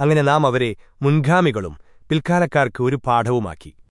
അങ്ങനെ നാം അവരെ മുൻഗാമികളും പിൽക്കാലക്കാർക്ക് ഒരു പാഠവുമാക്കി.